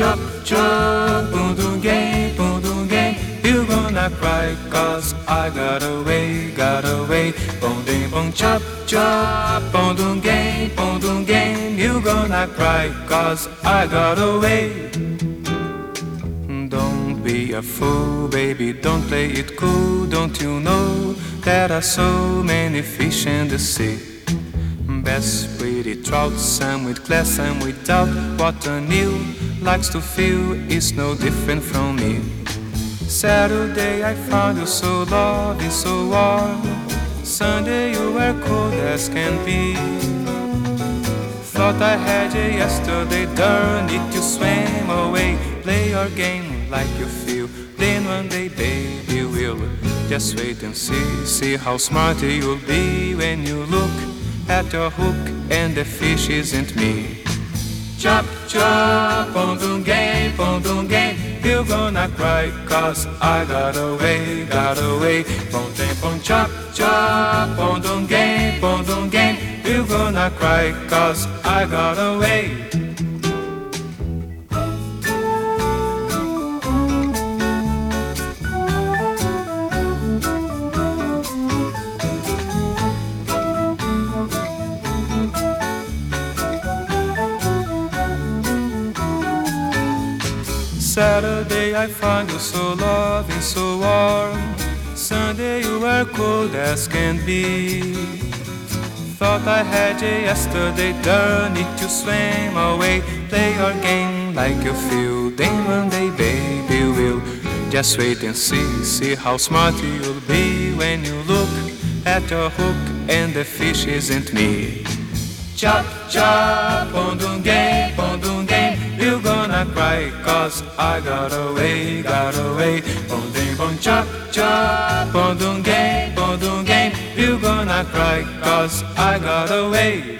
Chop, chop, boom, doom, game, boom, doom, game. You gonna cry, cause I got away, got away. Boom, ding, boom, chop, chop, boom, doom, game, boom, doom, game. You gonna cry, cause I got away. Don't be a fool, baby, don't play it cool. Don't you know there are so many fish in the sea? Best pretty trout, some with class, some without. What a new likes to feel is no different from me. Saturday I found you so loving, so warm. Sunday you were cold as can be. Thought I had you yesterday, darn it, you swam away. Play your game like you feel. Then one day, baby, we'll just wait and see. See how smart you'll be when you look at your hook and the fish isn't me. Chop, chop, pondung game, pondung game. You're gonna cry cause I got away, got away. Pon tem, pon chop, chop, pondung game, pondung game. You're gonna cry cause I got away. Saturday I find you so loving, so warm. Sunday you were cold as can be. Thought I had you yesterday, darn it, you swim away. Play your game like you feel. Then one day, baby, we'll just wait and see. See how smart you'll be when you look at your hook and the fish isn't me. Chop, chop, pondung game. Cry cause I got away, got away. Bon ding, bon chop, chop, pondung game, pondung game. You gonna cry cause I got away.